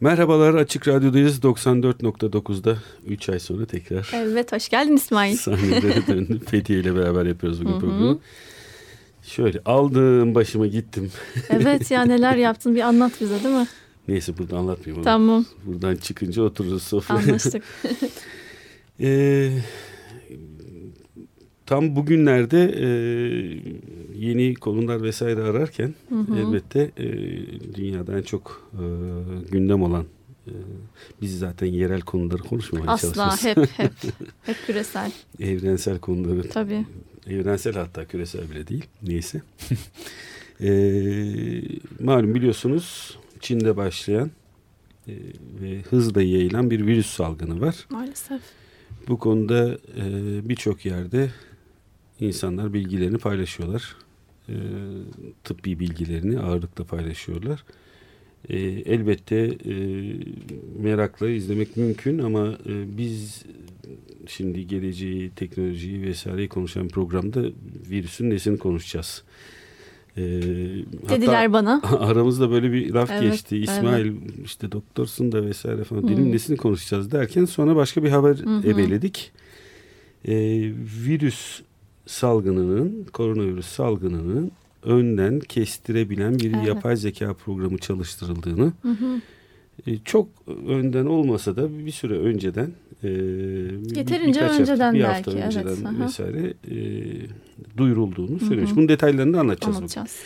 Merhabalar Açık Radyo'dayız 94.9'da 3 ay sonra tekrar Evet hoş geldin İsmail. sahnelere döndüm. Fethiye ile beraber yapıyoruz bugün programı. Şöyle aldım başıma gittim. Evet ya neler yaptın bir anlat bize değil mi? Neyse burada anlatmayayım onu. Tamam Buradan çıkınca otururuz sofraya. anlaştık. Ee, tam bugünlerde e, yeni konular vesaire ararken elbette e, dünyada en çok e, gündem olan e, biz zaten yerel konuları konuşmamaya Asla çalışırız. hep hep hep küresel Evrensel konuları tabii. evrensel hatta küresel bile değil neyse. e, malum biliyorsunuz Çin'de başlayan e, ve hızla yayılan bir virüs salgını var. Maalesef. Bu konuda e, birçok yerde insanlar bilgilerini paylaşıyorlar. E, tıbbi bilgilerini ağırlıkla paylaşıyorlar. E, elbette e, merakla izlemek mümkün ama e, biz şimdi geleceği, teknolojiyi vesaireyi konuşan programda virüsün nesini konuşacağız. E, Dediler bana. aramızda böyle bir laf Evet, geçti. İsmail işte doktorsun da vesaire falan. Dedim nesini konuşacağız derken sonra başka bir haber ebeledik. Ee, virüs salgınının, koronavirüs salgınının önden kestirebilen bir Evet. yapay zeka programı çalıştırıldığını e, çok önden olmasa da bir süre önceden e, bir- Yeterince birkaç hafta, önceden bir hafta belki, evet, önceden aha. vesaire e, duyurulduğunu söylemiş. Bunun detaylarını da anlatacağız. bugün. Anlatacağız.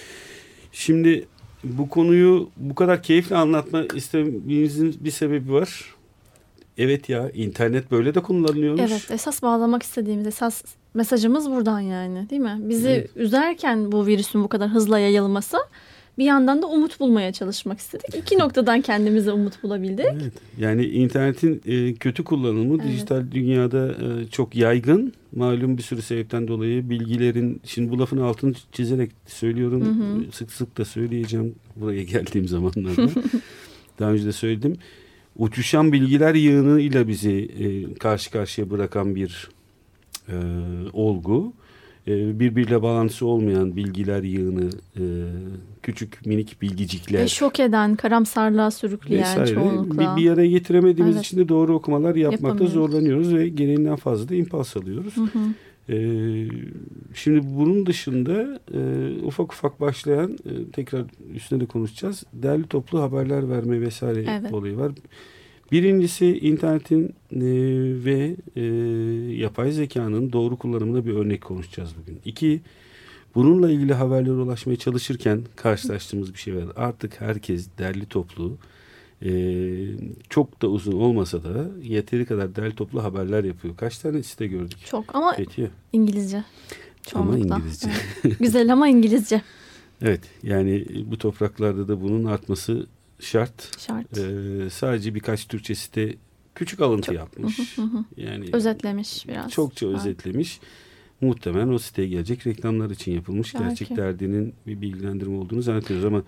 Şimdi bu konuyu bu kadar keyifle anlatma istememizin bir sebebi var. Evet ya internet böyle de kullanılıyormuş. Evet esas bağlamak istediğimiz esas mesajımız buradan yani değil mi? Bizi Evet. üzerken bu virüsün bu kadar hızla yayılması bir yandan da umut bulmaya çalışmak istedik. İki noktadan kendimize umut bulabildik. Evet. Yani internetin e, kötü kullanımı Evet. dijital dünyada e, çok yaygın. Malum bir sürü sebepten dolayı bilgilerin şimdi bu lafın altını çizerek söylüyorum. Sık sık da söyleyeceğim buraya geldiğim zamanlarda. Daha önce de söyledim. Uçuşan bilgiler yığınıyla bizi e, karşı karşıya bırakan bir e, olgu. E, birbiriyle bağlantısı olmayan bilgiler yığını, e, küçük minik bilgicikler. Ve şok eden, karamsarlığa sürükleyen vesaire çoğunlukla. bir, bir araya getiremediğimiz Evet. için de doğru okumalar yapmakta zorlanıyoruz ve gereğinden fazla da impuls alıyoruz. Ee, şimdi bunun dışında e, ufak ufak başlayan e, tekrar üstüne de konuşacağız. Derli toplu haberler verme vesaire Evet. olayı var. Birincisi internetin e, ve e, yapay zekanın doğru kullanımına bir örnek konuşacağız bugün. İki, bununla ilgili haberlere ulaşmaya çalışırken karşılaştığımız bir şey var. Artık herkes derli toplu, e, çok da uzun olmasa da yeteri kadar derli toplu haberler yapıyor. Kaç tane site gördük? Çok ama Peki. İngilizce. Ama Çoğunlukla. İngilizce. Evet. Güzel ama İngilizce Evet yani bu topraklarda da bunun artması şart. şart. Ee, sadece birkaç Türkçe site küçük alıntı yapmış. Yani Özetlemiş biraz. çokça Evet. özetlemiş. Muhtemelen o siteye gelecek reklamlar için yapılmış. Belki. Gerçek derdinin bir bilgilendirme olduğunu zannediyoruz ama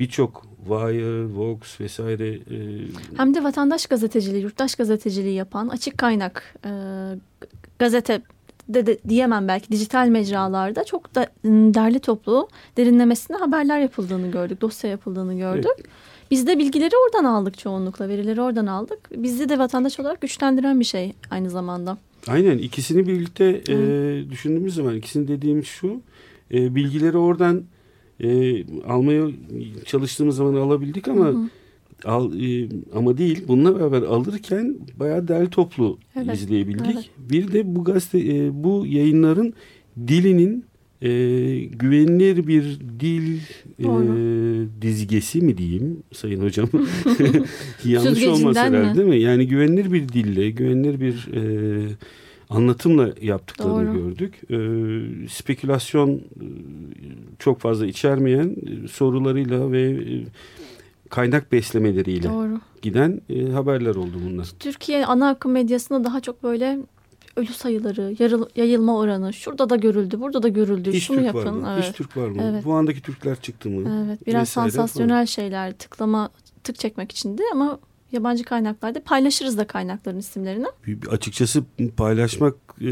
birçok Wire, Vox vesaire e, Hem de vatandaş gazeteciliği, yurttaş gazeteciliği yapan açık kaynak e, gazete de, de diyemem belki dijital mecralarda çok da m, derli toplu derinlemesine haberler yapıldığını gördük, dosya yapıldığını gördük. Biz de bilgileri oradan aldık çoğunlukla, verileri oradan aldık. Bizi de vatandaş olarak güçlendiren bir şey aynı zamanda. Aynen ikisini birlikte e, düşündüğümüz zaman ikisini dediğim şu e, bilgileri oradan e, almaya çalıştığımız zaman alabildik ama al, e, ama değil bununla beraber alırken bayağı derli toplu Evet, izleyebildik. evet. Bir de bu gazete e, bu yayınların dilinin e, güvenilir bir dil e, dizgesi mi diyeyim sayın hocam yanlış olmasa herhalde mi? değil mi? Yani güvenilir bir dille güvenilir bir e, anlatımla yaptıklarını Doğru. gördük. E, spekülasyon e, çok fazla içermeyen e, sorularıyla ve e, kaynak beslemeleriyle Doğru. giden e, haberler oldu bunlar. Türkiye ana akım medyasında daha çok böyle ölü sayıları, yarıl, yayılma oranı şurada da görüldü, burada da görüldü. Hiç Şunu Türk yapın. var mı? Evet. Hiç Türk var mı? Evet. Bu andaki Türkler çıktı mı? Evet, biraz Vesaire sansasyonel şeyler, tıklama, tık çekmek içindi ama yabancı kaynaklarda paylaşırız da kaynakların isimlerini. Açıkçası paylaşmak e,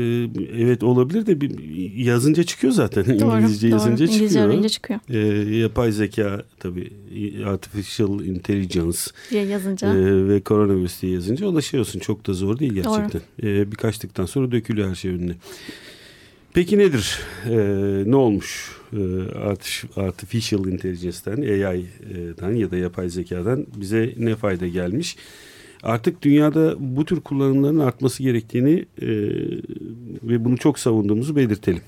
evet olabilir de bir, yazınca çıkıyor zaten. İngilizce doğru. yazınca İngilizce çıkıyor. arayınca çıkıyor E, yapay zeka tabii artificial intelligence diye yazınca. e, ve koronavirüs diye yazınca ulaşıyorsun. Çok da zor değil gerçekten. E, birkaç tıktan sonra dökülüyor her şey önüne. Peki nedir? E, ne olmuş? E, artif- artificial intelligence'den, AI'dan ya da yapay zekadan bize ne fayda gelmiş? Artık dünyada bu tür kullanımların artması gerektiğini e, ve bunu çok savunduğumuzu belirtelim.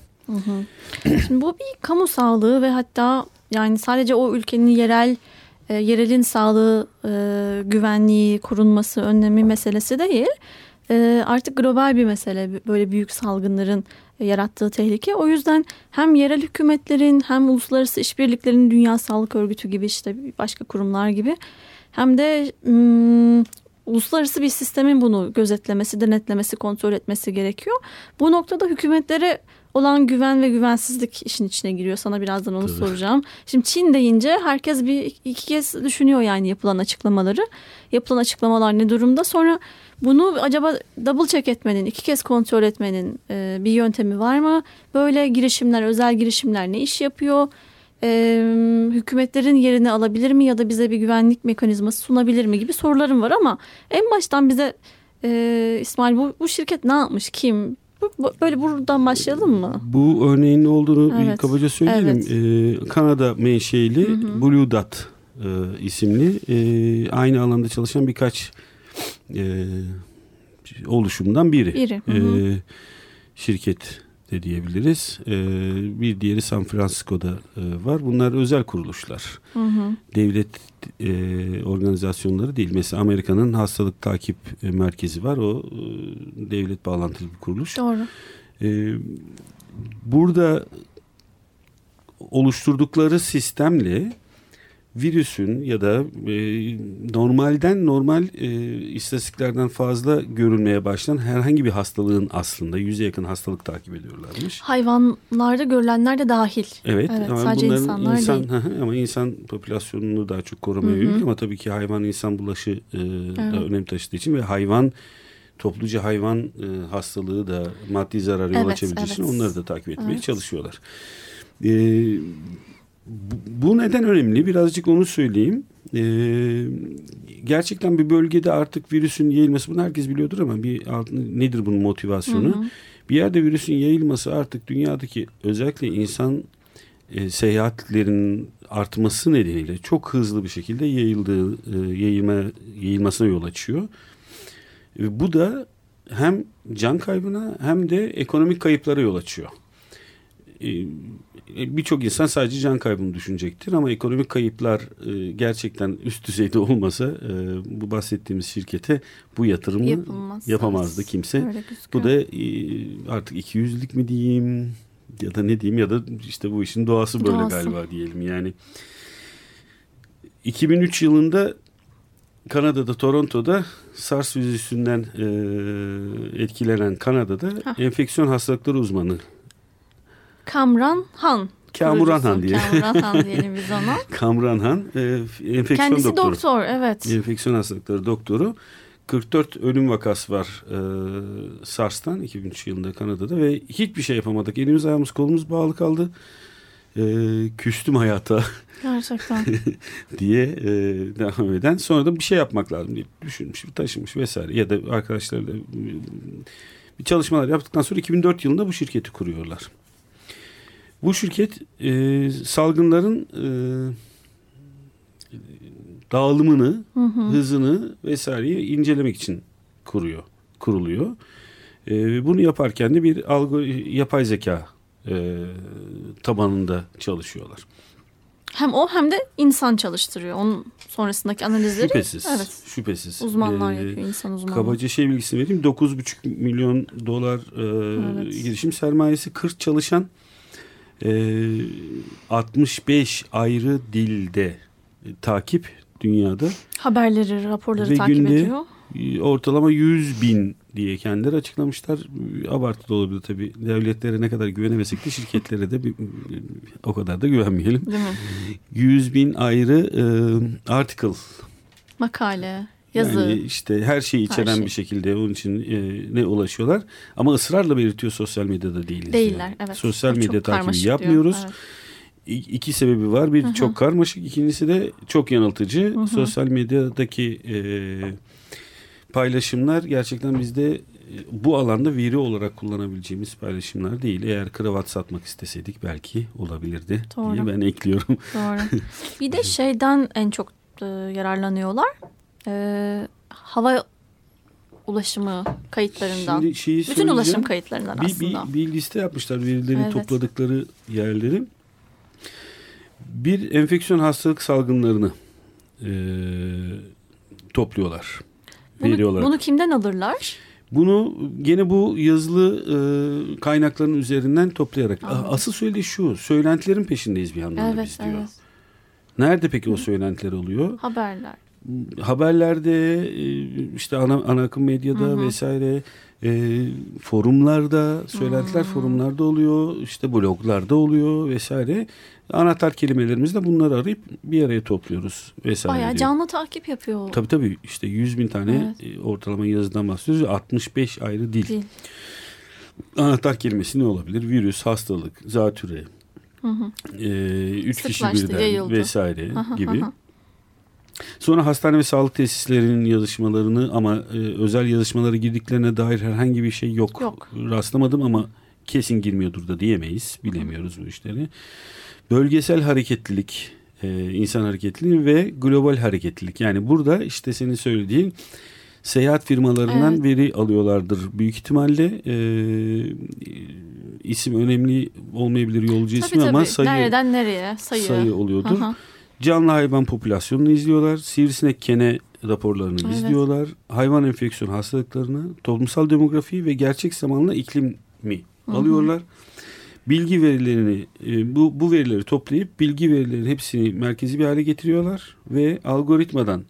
Şimdi bu bir kamu sağlığı ve hatta yani sadece o ülkenin yerel e, yerelin sağlığı e, güvenliği korunması önlemi meselesi değil. E, artık global bir mesele böyle büyük salgınların e, yarattığı tehlike. O yüzden hem yerel hükümetlerin hem uluslararası işbirliklerinin Dünya Sağlık Örgütü gibi işte başka kurumlar gibi hem de mm, uluslararası bir sistemin bunu gözetlemesi, denetlemesi, kontrol etmesi gerekiyor. Bu noktada hükümetlere olan güven ve güvensizlik işin içine giriyor. Sana birazdan onu Tabii. soracağım. Şimdi Çin deyince herkes bir iki kez düşünüyor yani yapılan açıklamaları. Yapılan açıklamalar ne durumda? Sonra bunu acaba double check etmenin, iki kez kontrol etmenin e, bir yöntemi var mı? Böyle girişimler, özel girişimler ne iş yapıyor? E, hükümetlerin yerini alabilir mi ya da bize bir güvenlik mekanizması sunabilir mi gibi sorularım var ama en baştan bize e, İsmail bu, bu şirket ne yapmış, kim? Bu- Böyle buradan başlayalım mı? Bu örneğin ne olduğunu bir Evet. kabaca söyleyelim. Ee, Kanada menşeili Hı hı. Blue Dot e, isimli e, aynı alanda çalışan birkaç e, oluşumdan biri. Biri. Hı hı. E, şirket de diyebiliriz. E, bir diğeri San Francisco'da e, var. Bunlar özel kuruluşlar. Hı hı. Devlet e, organizasyonları değil. Mesela Amerika'nın hastalık takip e, merkezi var. O e, devlet bağlantılı bir kuruluş. Doğru. Ee, burada oluşturdukları sistemle virüsün ya da e, normalden normal e, istatistiklerden fazla görülmeye başlayan herhangi bir hastalığın aslında yüze yakın hastalık takip ediyorlarmış. Hayvanlarda görülenler de dahil. Evet, Evet, ama sadece insanlar insan değil. Ama insan popülasyonunu daha çok korumaya yönelik ama tabii ki hayvan insan bulaşı e, da Evet. önem taşıdığı için ve hayvan topluca hayvan e, hastalığı da maddi zarara yol Evet, açabildiği için evet. onları da takip etmeye Evet. çalışıyorlar. E, bu, neden önemli? Birazcık onu söyleyeyim. E, gerçekten bir bölgede artık virüsün yayılması bunu herkes biliyordur ama bir nedir bunun motivasyonu? Hı hı. Bir yerde virüsün yayılması artık dünyadaki özellikle insan e, seyahatlerin artması nedeniyle çok hızlı bir şekilde yayıldığı e, yayılma yayılmasına yol açıyor. E, bu da hem can kaybına hem de ekonomik kayıplara yol açıyor. E, e, Birçok insan sadece can kaybını düşünecektir ama ekonomik kayıplar e, gerçekten üst düzeyde olmasa bu bahsettiğimiz şirkete bu yatırımı yapamazdı kimse. Bu da artık iki yüzlük mi diyeyim ya da ne diyeyim ya da işte bu işin doğası böyle Doğası. galiba diyelim yani. 2003 yılında Kanada'da Toronto'da SARS virüsünden e, etkilenen Kanada'da Hah. enfeksiyon hastalıkları uzmanı Kamran Han. Kamuran Han diye. Kamuran Han diyelim biz ona. Kamran Han e, enfeksiyon Kendisi doktoru. doktor evet. Enfeksiyon hastalıkları doktoru. 44 ölüm vakası var e, SARS'tan 2003 yılında Kanada'da ve hiçbir şey yapamadık. Elimiz ayağımız kolumuz bağlı kaldı. E, küstüm hayata Gerçekten. diye e, devam eden. Sonra da bir şey yapmak lazım diye düşünmüş, taşımış vesaire. Ya da arkadaşlarıyla e, bir çalışmalar yaptıktan sonra 2004 yılında bu şirketi kuruyorlar. Bu şirket e, salgınların e, dağılımını Hı hı. hızını vesaireyi incelemek için kuruyor, kuruluyor. Ee, bunu yaparken de bir algı yapay zeka e, tabanında çalışıyorlar. Hem o hem de insan çalıştırıyor. Onun sonrasındaki analizleri. Şüphesiz. Evet. Şüphesiz. Uzmanlar Ee, yapıyor. insan uzmanları. Kabaca şey bilgisini vereyim. 9,5 milyon dolar e, Evet. girişim sermayesi, 40 çalışan, e, 65 ayrı dilde e, takip dünyada. Haberleri, raporları Ve takip günde ediyor. e, ortalama 100 bin diye kendileri açıklamışlar. Abartılı olabilir tabii. Devletlere ne kadar güvenemesek de şirketlere de bir, o kadar da güvenmeyelim. Değil mi? 100 bin ayrı e, article. Makale, yazı. Yani işte her şeyi içeren şey. bir şekilde onun için e, ne ulaşıyorlar. Ama ısrarla belirtiyor sosyal medyada değiliz. Değiller yani. evet. Sosyal Çok medya karmaşık takibi diyor. yapmıyoruz. Evet. İki sebebi var. Bir Hı hı. çok karmaşık, ikincisi de çok yanıltıcı. Hı hı. Sosyal medyadaki e, paylaşımlar gerçekten bizde e, bu alanda veri olarak kullanabileceğimiz paylaşımlar değil. Eğer kravat satmak isteseydik belki olabilirdi Doğru. diye ben ekliyorum. Doğru. Bir de şeyden en çok e, yararlanıyorlar. E, hava ulaşımı kayıtlarından. Şimdi şeyi Bütün ulaşım kayıtlarından bir, aslında. Bir, bir liste yapmışlar verileri Evet. topladıkları yerleri. Bir enfeksiyon hastalık salgınlarını e, topluyorlar. veri Bunu, olarak. bunu kimden alırlar? Bunu gene bu yazılı e, kaynakların üzerinden toplayarak. Anladım. Asıl söylediği şu. Söylentilerin peşindeyiz bir yandan da Evet, biz diyor. evet. Nerede peki o söylentiler oluyor? Haberler. Haberlerde, e, işte ana, ana akım medyada Hı hı. vesaire, e, forumlarda, söylentiler Hmm. forumlarda oluyor, işte bloglarda oluyor vesaire. Anahtar kelimelerimizi de bunları arayıp bir araya topluyoruz vesaire. Bayağı diyor. canlı takip yapıyor. Tabii tabii işte 100 bin tane e, ortalama yazıdan bahsediyoruz. 65 ayrı dil. Değil. Anahtar kelimesi ne olabilir? Virüs, hastalık, zatüre, Hı hı. e, üç kişi Sıklaştı, birden yayıldı. vesaire Aha, gibi. aha. Sonra hastane ve sağlık tesislerinin yazışmalarını ama e, özel yazışmaları girdiklerine dair herhangi bir şey yok. Yok. Rastlamadım ama kesin girmiyordur da diyemeyiz. Bilemiyoruz bu işleri. Bölgesel hareketlilik, e, insan hareketliliği ve global hareketlilik. Yani burada işte senin söylediğin seyahat firmalarından Evet. veri alıyorlardır büyük ihtimalle. E, isim önemli olmayabilir yolcu Tabii ismi tabii. ama sayı Nereden nereye? Sayı. sayı oluyordur. Aha. Canlı hayvan popülasyonunu izliyorlar. Sivrisinek kene raporlarını Evet. izliyorlar. Hayvan enfeksiyon hastalıklarını, toplumsal demografi ve gerçek zamanlı iklim mi Hı hı. alıyorlar. Bilgi verilerini e, bu bu verileri toplayıp bilgi verilerinin hepsini merkezi bir hale getiriyorlar ve algoritmadan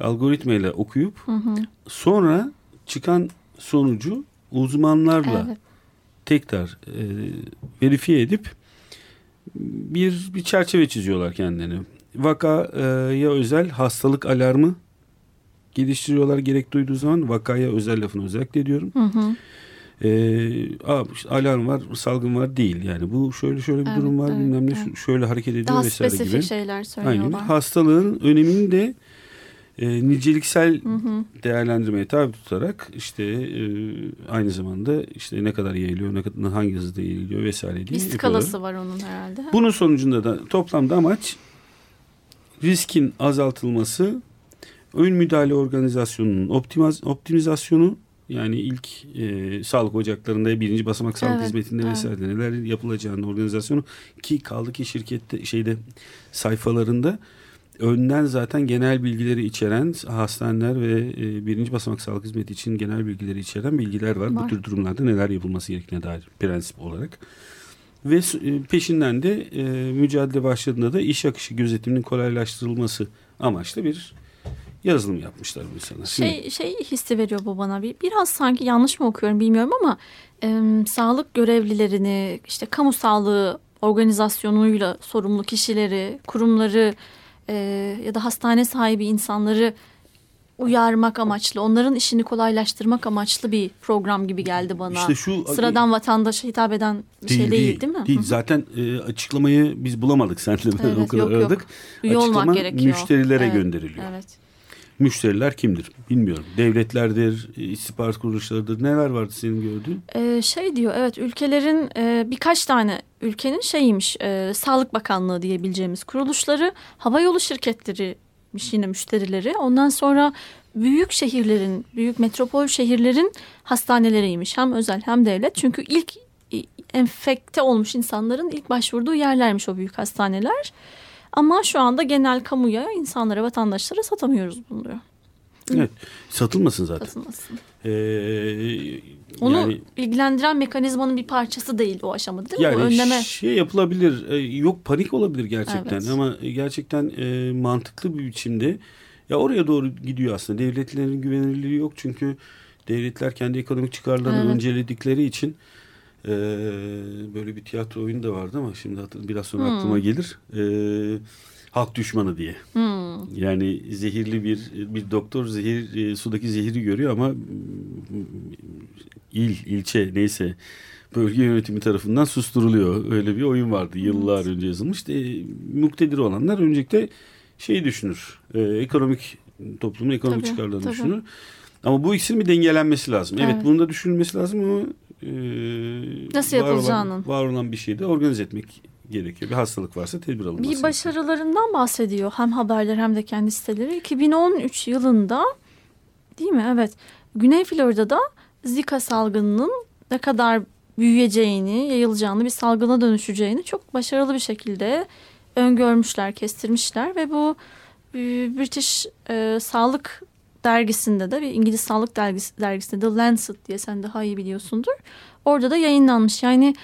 algoritmayla okuyup Hı hı. sonra çıkan sonucu uzmanlarla Evet. tekrar e, verifiye edip bir bir çerçeve çiziyorlar kendilerine. Vakaya özel hastalık alarmı geliştiriyorlar gerek duyduğu zaman vakaya özel lafını özellikle ediyorum. Hı hı. E, aa, işte alarm var, salgın var değil. Yani bu şöyle şöyle bir Evet, durum var evet, bilmem ne evet. şöyle hareket ediyor Daha vesaire spesifik gibi. şeyler Aynen. söylüyorlar. Hastalığın önemini de e, niceliksel Hı hı. değerlendirmeye tabi tutarak işte e, aynı zamanda işte ne kadar yayılıyor, ne kadar hangi hızda yayılıyor vesaire diye Bir skalası var onun herhalde. Bunun sonucunda da toplamda amaç riskin azaltılması, ön müdahale organizasyonunun optimaz, optimizasyonu yani ilk e, sağlık ocaklarında birinci basamak sağlık Evet, hizmetinde evet. vesaire neler yapılacağını organizasyonu ki kaldı ki şirkette şeyde sayfalarında önden zaten genel bilgileri içeren hastaneler ve e, birinci basamak sağlık hizmeti için genel bilgileri içeren bilgiler var. Var. Bu tür durumlarda neler yapılması gerektiğine dair prensip olarak. Ve e, peşinden de e, mücadele başladığında da iş akışı gözetiminin kolaylaştırılması amaçlı bir yazılım yapmışlar bu sana. Şey, şey hissi veriyor bu bana. Bir, biraz sanki yanlış mı okuyorum bilmiyorum ama e, sağlık görevlilerini işte kamu sağlığı organizasyonuyla sorumlu kişileri, kurumları e, ya da hastane sahibi insanları uyarmak amaçlı, onların işini kolaylaştırmak amaçlı bir program gibi geldi bana. İşte şu Sıradan vatandaşa hitap eden bir şey değil değil, mi? Değil. Hı hı. Zaten e, açıklamayı biz bulamadık senle ben Evet, o kadar yok, yok. aradık. Olmak Açıklama gerekiyor. müşterilere Evet, gönderiliyor. Evet. Müşteriler kimdir bilmiyorum. Devletlerdir, istihbarat kuruluşlarıdır. Neler vardı senin gördüğün? Ee, şey diyor evet ülkelerin e, birkaç tane ülkenin şeyiymiş e, Sağlık Bakanlığı diyebileceğimiz kuruluşları hava yolu şirketlerimiş yine müşterileri ondan sonra büyük şehirlerin büyük metropol şehirlerin hastaneleriymiş hem özel hem devlet çünkü ilk e, enfekte olmuş insanların ilk başvurduğu yerlermiş o büyük hastaneler ama şu anda genel kamuya insanlara vatandaşlara satamıyoruz bunu diyor Evet. Satılmasın zaten. satılmasın. Ee, Onu yani, ilgilendiren mekanizmanın bir parçası değil o aşamada değil yani mi? O önleme. şey yapılabilir. e, Yok panik olabilir gerçekten Evet. ama gerçekten e, mantıklı bir biçimde ya oraya doğru gidiyor aslında. Devletlerin güvenilirliği yok çünkü devletler kendi ekonomik çıkarlarını Evet. önceledikleri için e, böyle bir tiyatro oyunu da vardı ama şimdi hatır- biraz sonra Hmm. aklıma gelir. E, halk düşmanı diye. Hmm. Yani zehirli bir bir doktor zehir e, sudaki zehri görüyor ama mm, il ilçe neyse bölge yönetimi tarafından susturuluyor. Öyle bir oyun vardı yıllar önce yazılmış. E, muktedir olanlar öncelikle şeyi düşünür. E, ekonomik toplumun ekonomik Tabii, çıkarlarını tabii. düşünür. Ama bu ikisinin bir dengelenmesi lazım. Evet, Evet. bunun da düşünülmesi lazım ama e, Nasıl var olan-. Var olan bir şeyi de organize etmek gerekiyor. Bir hastalık varsa tedbir alınması Bir gerekiyor. başarılarından bahsediyor hem haberler hem de kendi siteleri. 2013 yılında değil mi? Evet. Güney Florida'da Zika salgınının ne kadar büyüyeceğini, yayılacağını, bir salgına dönüşeceğini çok başarılı bir şekilde öngörmüşler, kestirmişler ve bu e, British e, Sağlık dergisinde de bir İngiliz Sağlık dergisi, dergisinde The Lancet diye sen daha iyi biliyorsundur. Orada da yayınlanmış. Yani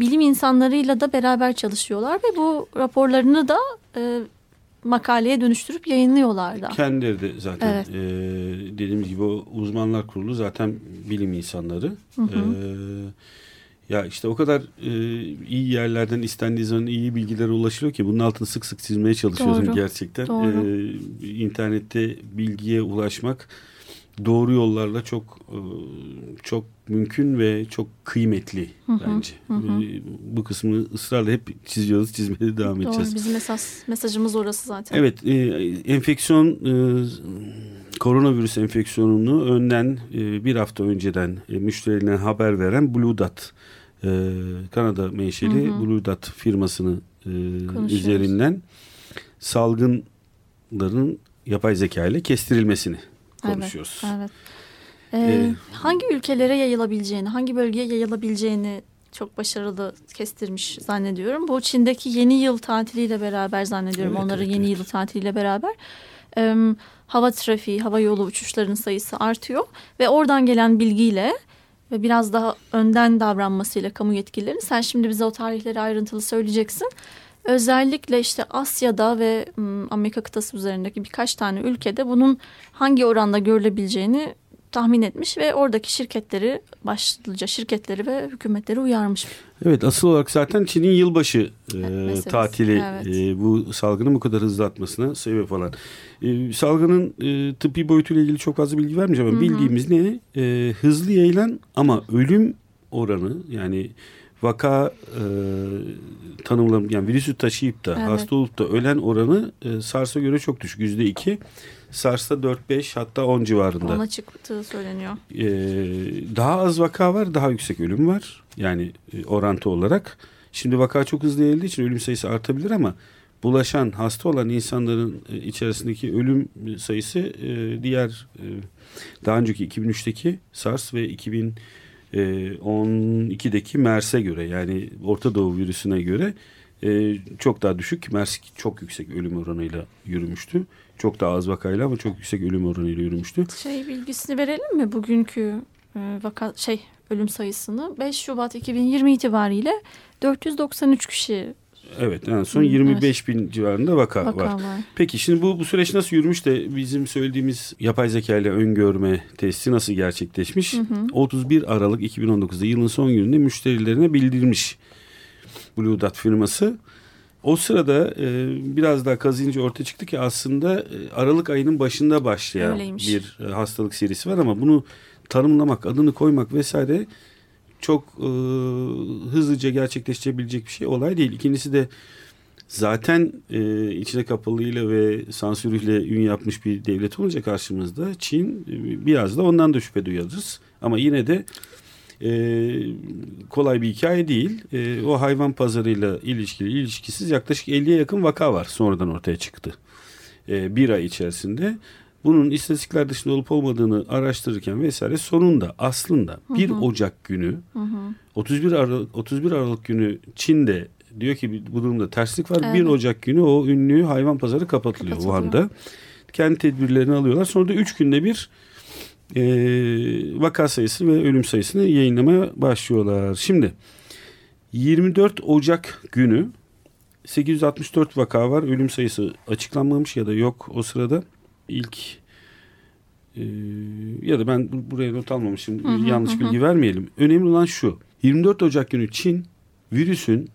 bilim insanlarıyla da beraber çalışıyorlar ve bu raporlarını da e, makaleye dönüştürüp yayınlıyorlar da. Kendileri de zaten Evet. e, dediğimiz gibi o uzmanlar kurulu zaten bilim insanları. Hı hı. E, ya işte o kadar e, iyi yerlerden istendiği zaman iyi bilgilere ulaşılıyor ki bunun altını sık sık çizmeye çalışıyorum Doğru. gerçekten. Doğru. E, internette bilgiye ulaşmak doğru yollarla çok e, çok mümkün ve çok kıymetli Hı hı, bence. hı. E, bu kısmı ısrarla hep çiziyoruz, çizmeye devam edeceğiz. Doğru, bizim esas mesajımız orası zaten. Evet, e, enfeksiyon e, koronavirüs enfeksiyonunu önden e, bir hafta önceden e, müşterilerine haber veren Blue Dot e, Kanada menşeli Hı hı. Blue Dot firmasını e, üzerinden salgınların yapay zeka ile kestirilmesini konuşuyoruz. Evet. Ee, Ee, hangi ülkelere yayılabileceğini, hangi bölgeye yayılabileceğini çok başarılı kestirmiş zannediyorum. Bu Çin'deki yeni yıl tatiliyle beraber zannediyorum. Evet, Onların evet, yeni evet. yıl tatiliyle beraber Ee, hava trafiği, hava yolu uçuşlarının sayısı artıyor ve oradan gelen bilgiyle ve biraz daha önden davranmasıyla kamu yetkililerinin sen şimdi bize o tarihleri ayrıntılı söyleyeceksin. Özellikle işte Asya'da ve Amerika kıtası üzerindeki birkaç tane ülkede bunun hangi oranda görülebileceğini tahmin etmiş ve oradaki şirketleri başlıca şirketleri ve hükümetleri uyarmış. Evet asıl olarak zaten Çin'in yılbaşı e, tatili evet. e, bu salgının bu kadar hızlı atmasına sebep olan. E, salgının e, tıbbi boyutuyla ilgili çok fazla bilgi vermeyeceğim ama Hı hı. bildiğimiz ne? E, hızlı yayılan ama ölüm oranı yani vaka e, tanımlam yani virüsü taşıyıp da Evet. hasta olup da ölen oranı e, SARS'a göre çok düşük yüzde iki. SARS'ta 4-5 hatta 10 civarında. Ona çıktığı söyleniyor. Ee, daha az vaka var, daha yüksek ölüm var. Yani e, orantı olarak. Şimdi vaka çok hızlı yayıldığı için ölüm sayısı artabilir ama bulaşan, hasta olan insanların e, içerisindeki ölüm sayısı e, diğer e, daha önceki 2003'teki SARS ve 2012'deki MERS'e göre yani Orta Doğu virüsüne göre e, çok daha düşük. MERS çok yüksek ölüm oranıyla yürümüştü. Çok daha az vakayla ama çok yüksek ölüm oranıyla yürümüştü. Şey bilgisini verelim mi bugünkü e, vaka şey ölüm sayısını 5 Şubat 2020 itibariyle 493 kişi Evet en son Hı, 25 bin civarında vaka, vaka var. var. Peki şimdi bu, bu süreç nasıl yürümüş de bizim söylediğimiz yapay zeka ile öngörme testi nasıl gerçekleşmiş? 31 Aralık 2019'da yılın son gününde müşterilerine bildirmiş Blue Dot firması. O sırada e, biraz daha kazıyınca ortaya çıktı ki aslında e, Aralık ayının başında başlayan Öyleymiş. bir e, hastalık serisi var ama bunu tanımlamak, adını koymak vesaire çok e, hızlıca gerçekleşebilecek bir şey olay değil. İkincisi de zaten e, içine kapalıyla ve sansürüyle ün yapmış bir devlet olunca karşımızda Çin e, biraz da ondan da şüphe duyarız. Ama yine de e, kolay bir hikaye değil. E, o hayvan pazarıyla ilişkili ilişkisiz yaklaşık 50'ye yakın vaka var sonradan ortaya çıktı. E, bir ay içerisinde. Bunun istatistikler dışında olup olmadığını araştırırken vesaire sonunda aslında 1 Ocak günü 31 Aralık, 31 Aralık günü Çin'de diyor ki bu durumda terslik var. 1 Evet. Ocak günü o ünlü hayvan pazarı kapatılıyor Kapatılıyor. Wuhan'da. Kendi tedbirlerini alıyorlar. Sonra da 3 günde bir e, vaka sayısı ve ölüm sayısını yayınlamaya başlıyorlar. Şimdi 24 Ocak günü 864 vaka var. Ölüm sayısı açıklanmamış ya da yok o sırada. İlk e, ya da ben buraya not almamışım. Hı hı, Yanlış hı. bilgi vermeyelim. Önemli olan şu. 24 Ocak günü Çin virüsün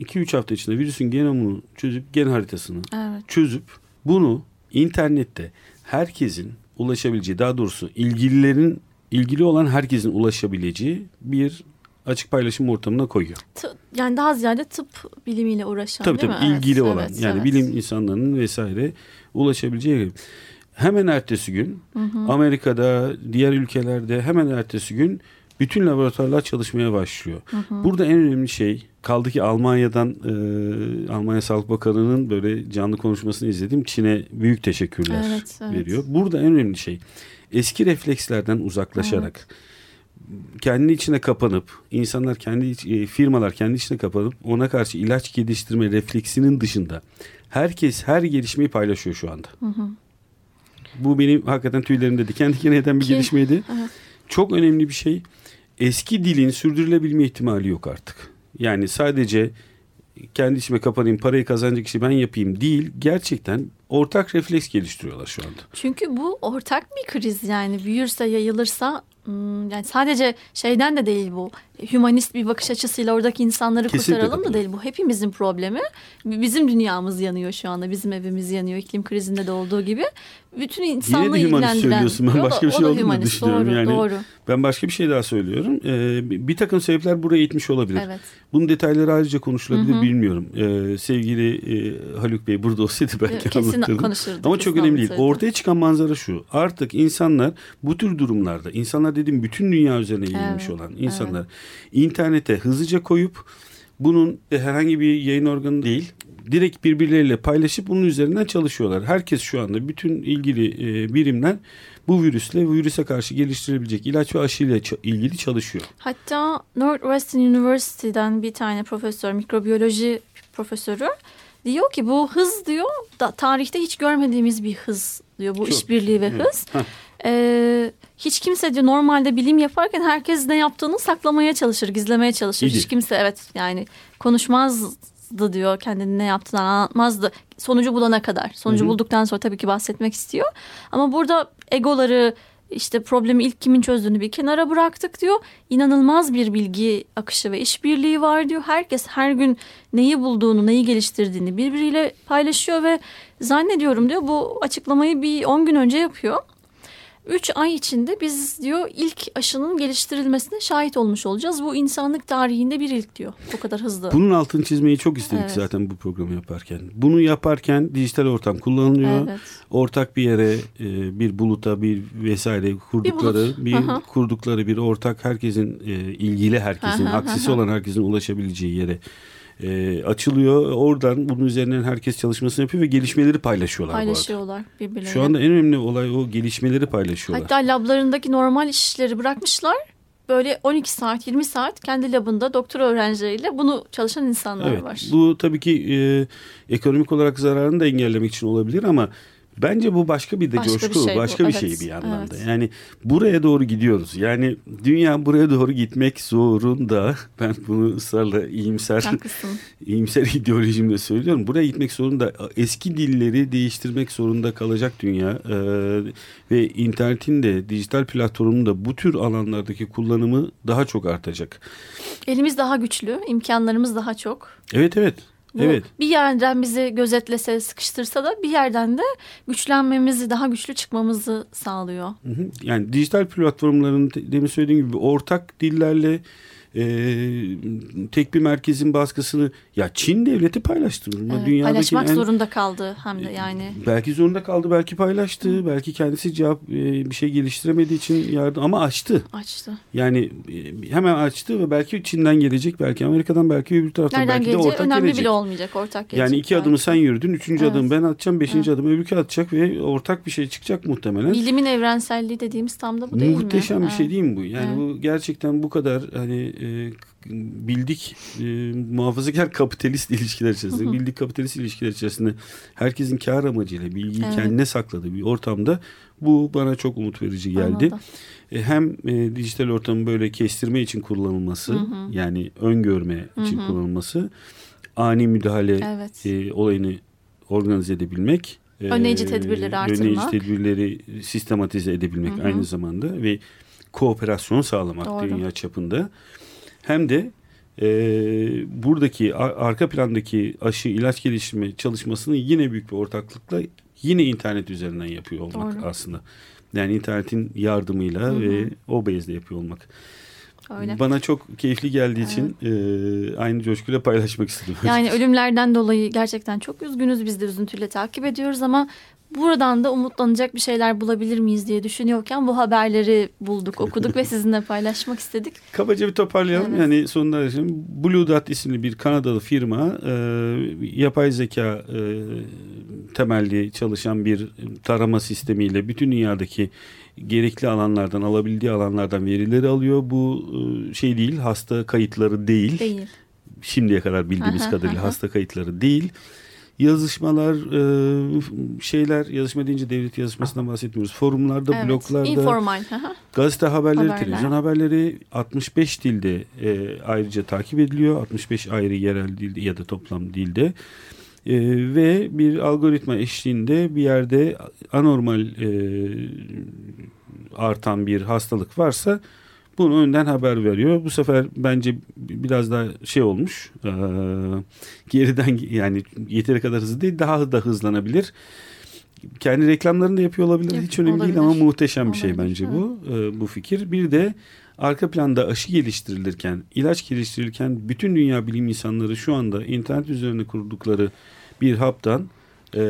2-3 hafta içinde virüsün genomunu çözüp gen haritasını Evet. çözüp bunu internette herkesin ulaşabileceği daha doğrusu ilgililerin ilgili olan herkesin ulaşabileceği bir açık paylaşım ortamına koyuyor. Yani daha ziyade tıp bilimiyle uğraşan Tabii değil tabii mi? Evet, ilgili olan evet, yani evet. bilim insanlarının vesaire ulaşabileceği. Hemen ertesi gün Amerika'da diğer ülkelerde hemen ertesi gün bütün laboratuvarlar çalışmaya başlıyor. Burada en önemli şey kaldı ki Almanya'dan e, Almanya Sağlık Bakanı'nın böyle canlı konuşmasını izledim. Çin'e büyük teşekkürler Evet, evet. veriyor. Burada en önemli şey eski reflekslerden uzaklaşarak kendi içine kapanıp insanlar kendi e, firmalar kendi içine kapanıp ona karşı ilaç geliştirme refleksinin dışında herkes her gelişmeyi paylaşıyor şu anda. Bu benim hakikaten tüylerimde diken diken eden bir Ki- gelişmeydi. Evet. Çok önemli bir şey. Eski dilin sürdürülebilme ihtimali yok artık. Yani sadece kendi içime kapanayım parayı kazanacak işi ben yapayım değil. Gerçekten ortak refleks geliştiriyorlar şu anda. Çünkü bu ortak bir kriz yani büyürse yayılırsa hmm, yani sadece şeyden de değil bu hümanist bir bakış açısıyla oradaki insanları Kesinlikle kurtaralım da değil bu hepimizin problemi bizim dünyamız yanıyor şu anda bizim evimiz yanıyor iklim krizinde de olduğu gibi bütün insanlığı Yine de hümanist söylüyorsun. Ben başka bir şey olduğunu düşünüyorum. doğru, Yani doğru Ben başka bir şey daha söylüyorum. Ee, bir takım sebepler buraya itmiş olabilir. evet Bunun detayları ayrıca konuşulabilir Hı hı. bilmiyorum. Ee, sevgili e, Haluk Bey burada olsaydı belki kesin anlatırdım. konuşurduk Ama çok önemli değil. Ortaya çıkan manzara şu. Artık insanlar bu tür durumlarda, insanlar dediğim bütün dünya üzerine yayılmış Evet, olan insanlar internete hızlıca koyup bunun herhangi bir yayın organı değil, direkt birbirleriyle paylaşıp bunun üzerinden çalışıyorlar. Herkes şu anda bütün ilgili e, birimler bu virüsle virüse karşı geliştirebilecek ilaç ve aşıyla ilgili çalışıyor. Hatta Northwestern University'den bir tane profesör, mikrobiyoloji profesörü diyor ki bu hız diyor da tarihte hiç görmediğimiz bir hız diyor bu Çok. işbirliği ve Evet. hız. Ee, hiç kimse diyor normalde bilim yaparken herkes ne yaptığını saklamaya çalışır, gizlemeye çalışır. İyi. Hiç kimse evet yani konuşmazdı diyor kendini ne yaptığını anlatmazdı. Sonucu bulana kadar. Sonucu Hı hı. bulduktan sonra tabii ki bahsetmek istiyor. Ama burada egoları işte problemi ilk kimin çözdüğünü bir kenara bıraktık diyor. İnanılmaz bir bilgi akışı ve işbirliği var diyor. Herkes her gün neyi bulduğunu, neyi geliştirdiğini birbiriyle paylaşıyor ve zannediyorum diyor bu açıklamayı bir 10 gün önce yapıyor. 3 ay içinde biz diyor ilk aşının geliştirilmesine şahit olmuş olacağız. Bu insanlık tarihinde bir ilk diyor. Bu kadar hızlı. Bunun altını çizmeyi çok istedik Evet. zaten bu programı yaparken. Bunu yaparken dijital ortam kullanılıyor. Evet. Ortak bir yere e, bir buluta bir vesaire kurdukları bir, Aha. kurdukları bir ortak herkesin e, ilgili herkesin Aha, aksisi olan herkesin ulaşabileceği yere e, açılıyor. Oradan bunun üzerinden herkes çalışmasını yapıyor ve gelişmeleri paylaşıyorlar Paylaşıyorlar arada. birbirleriyle. Şu anda en önemli olay o gelişmeleri paylaşıyorlar. Hatta lablarındaki normal işleri bırakmışlar. Böyle 12 saat 20 saat kendi labında doktora öğrencileriyle bunu çalışan insanlar Evet. var. Bu tabii ki e, ekonomik olarak zararını da engellemek için olabilir ama bence bu başka bir de Başka bir coşku, şey bu, başka bir evet, şey bir yandan da. evet. Yani buraya doğru gidiyoruz. Yani dünya buraya doğru gitmek zorunda. Ben bunu ısrarla iyimser Haklısın. iyimser ideolojimle söylüyorum. Buraya gitmek zorunda. Eski dilleri değiştirmek zorunda kalacak dünya. Ee, ve internetin de dijital platformun da bu tür alanlardaki kullanımı daha çok artacak. Elimiz daha güçlü, imkanlarımız daha çok. Evet evet. Bu Evet. bir yerden bizi gözetlese, sıkıştırsa da bir yerden de güçlenmemizi, daha güçlü çıkmamızı sağlıyor. Hı hı. Yani dijital platformların demin söylediğim gibi ortak dillerle e, tek bir merkezin baskısını ya Çin devleti paylaştırır. mı? Evet, Dünyadaki paylaşmak en- zorunda kaldı hem de yani. Belki zorunda kaldı, belki paylaştı, belki kendisi cevap e, bir şey geliştiremediği için yardım ama açtı. Açtı. Yani e, hemen açtı ve belki Çin'den gelecek, belki Amerika'dan, belki öbür taraftan, Nereden belki de ortak önemli gelecek. bile olmayacak. Ortak gelecek. Yani iki adımı belki. sen yürüdün, üçüncü Evet. adımı ben atacağım, beşinci adımı öbürkü atacak ve ortak bir şey çıkacak muhtemelen. Bilimin evrenselliği dediğimiz tam da bu değil mi? Muhteşem bir şey Evet. değil mi bu? Yani Evet. bu gerçekten bu kadar hani e, bildik e, muhafazakar kapitalist ilişkiler içerisinde, bildik kapitalist ilişkiler içerisinde herkesin kar amacıyla bilgiyi Evet. kendine sakladığı bir ortamda Bu bana çok umut verici geldi. Anladım. E, hem e, dijital ortamı böyle kestirme için kullanılması Hı hı. yani öngörme için Hı hı. kullanılması ani müdahale Evet. e, olayını organize edebilmek. e, Önleyici tedbirleri artırmak. Önleyici tedbirleri sistematize edebilmek Hı hı. aynı zamanda ve kooperasyon sağlamak Doğru. dünya çapında. Hem de e, buradaki arka plandaki aşı ilaç geliştirme çalışmasını yine büyük bir ortaklıkla yine internet üzerinden yapıyor olmak Doğru. aslında. Yani internetin yardımıyla Hı hı. ve o base'de yapıyor olmak. Öyle. Bana çok keyifli geldiği için e, aynı coşkuyla paylaşmak istedim. Yani ölümlerden dolayı gerçekten çok üzgünüz. Biz de üzüntüyle takip ediyoruz ama buradan da umutlanacak bir şeyler bulabilir miyiz diye düşünüyorken bu haberleri bulduk, okuduk ve sizinle paylaşmak istedik. Kabaca bir toparlayalım. Evet. Yani sonunda şimdi Blue Dot isimli bir Kanadalı firma e, yapay zeka e, temelli çalışan bir tarama sistemiyle bütün dünyadaki gerekli alanlardan alabildiği alanlardan verileri alıyor. Bu e, şey değil hasta kayıtları değil. Değil. Şimdiye kadar bildiğimiz Aha, kadarıyla aha. hasta kayıtları değil. Yazışmalar, e, şeyler, yazışma deyince devlet yazışmasından bahsetmiyoruz. Forumlarda, Evet. bloglarda, Informal. Gazete haberleri, Haberler. televizyon haberleri 65 dilde e, ayrıca takip ediliyor. 65 ayrı yerel dilde ya da toplam dilde. E, ve bir algoritma eşliğinde bir yerde anormal e, artan bir hastalık varsa bunu önden haber veriyor. Bu sefer bence biraz daha şey olmuş. E, geriden yani yeteri kadar hızlı değil daha da hızlanabilir. Kendi reklamlarını da yapıyor olabilir. Yap- Hiç önemli değil olabilir. ama muhteşem bir şey Olabilir, bence bu e, bu fikir. Bir de arka planda aşı geliştirilirken, ilaç geliştirilirken bütün dünya bilim insanları şu anda internet üzerine kurdukları bir haptan e,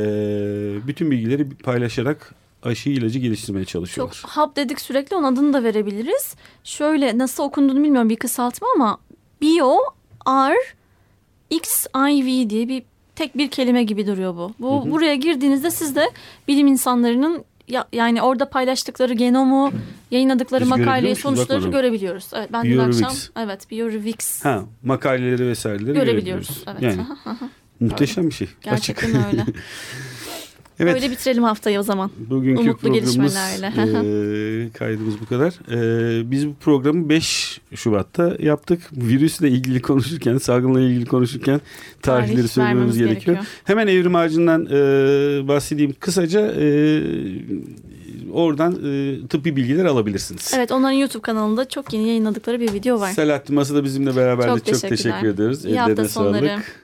bütün bilgileri paylaşarak aşı ilacı geliştirmeye Çok çalışıyorlar. hap dedik sürekli onun adını da verebiliriz. Şöyle nasıl okunduğunu bilmiyorum bir kısaltma ama Bio R XIV diye bir tek bir kelime gibi duruyor bu. Bu Hı hı. buraya girdiğinizde siz de bilim insanlarının ya, yani orada paylaştıkları genomu, yayınladıkları Biz makaleyi, sonuçları Bakmadım. görebiliyoruz. Evet ben dün akşam evet BioRevix Ha, makaleleri vesaireleri görebiliyoruz. Evet. Yani muhteşem bir şey. Gerçekten Açık. öyle. Evet. Öyle bitirelim haftayı o zaman. Bugünkü Umutlu programımız gelişmelerle. e, kaydımız bu kadar. E, biz bu programı 5 Şubat'ta yaptık. Virüsle ilgili konuşurken, salgınla ilgili konuşurken tarihleri Tarih söylememiz vermemiz gerekiyor. Hemen evrim ağacından e, bahsedeyim kısaca. E, oradan e, tıbbi bilgiler alabilirsiniz. Evet onların YouTube kanalında çok yeni yayınladıkları bir video var. Selahattin Masa da bizimle beraberdi. Çok Çok, teşekkürler. teşekkür ediyoruz. İyi hafta Ellerine sonları. sağlık.